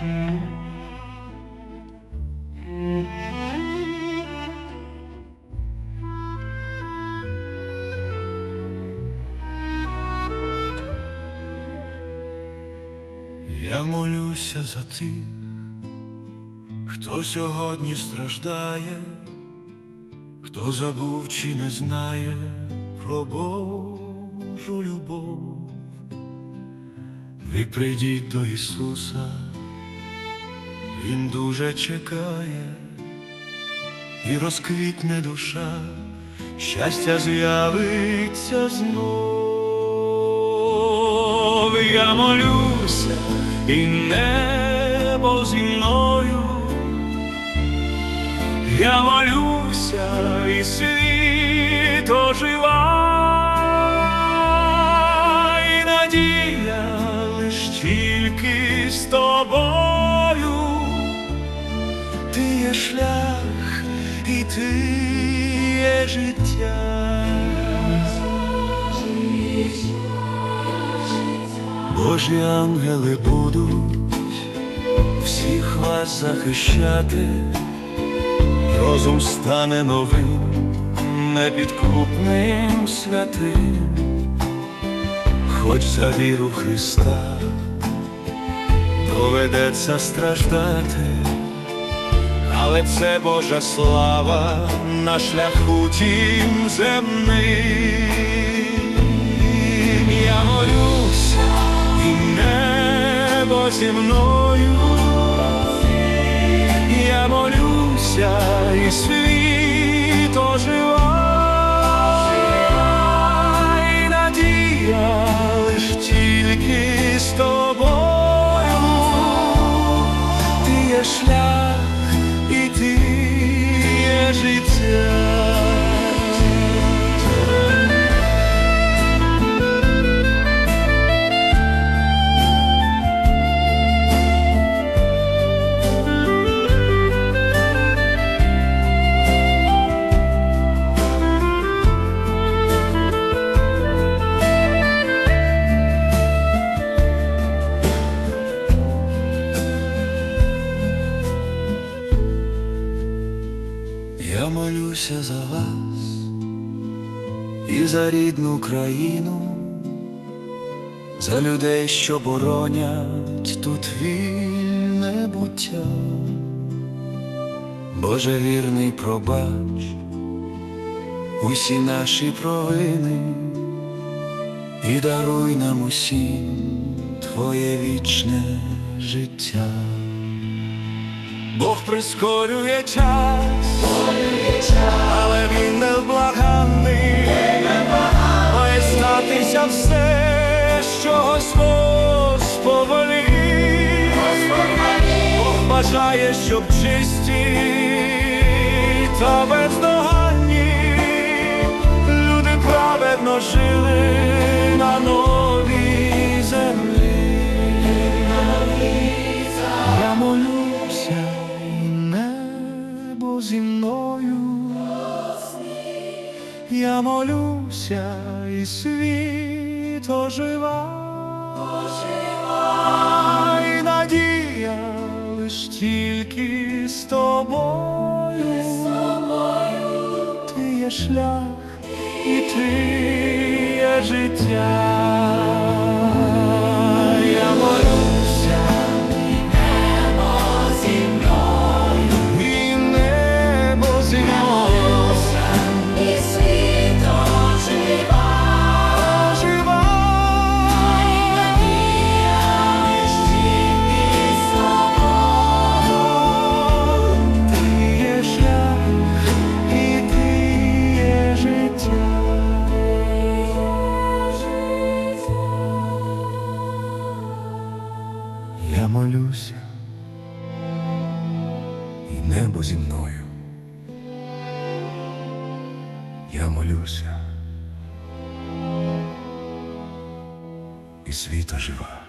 Я молюся за тих, хто сьогодні страждає, хто забув чи не знає про Божу любов, ви прийдіть до Ісуса. Він дуже чекає, і розквітне душа, щастя з'явиться знов. Я молюся, і небо зі мною. Я молюся, і світ ожива, і надія лиш тільки з тобою. Шлях, і ти є життя. Божі ангели будуть всіх вас захищати, розум стане новим, непідкупним святим, хоч за віру Христа доведеться страждати, але це Божа слава на шляху тім земним. Я молюсь, і небо зі мною. Я молюся, і світ молюся за вас і за рідну країну, за людей, що боронять тут вільне буття. Боже вірний, пробач усі наші провини і даруй нам усім Твоє вічне життя. Бог прискорює час, але він невблаганний, має статися все, що Господь бажає, щоб чисті та бездоганні Я молюся, і світ ожива, і надія лиш тільки з тобою. Ти є шлях, і ти є життя. Я молюся, і світа жива.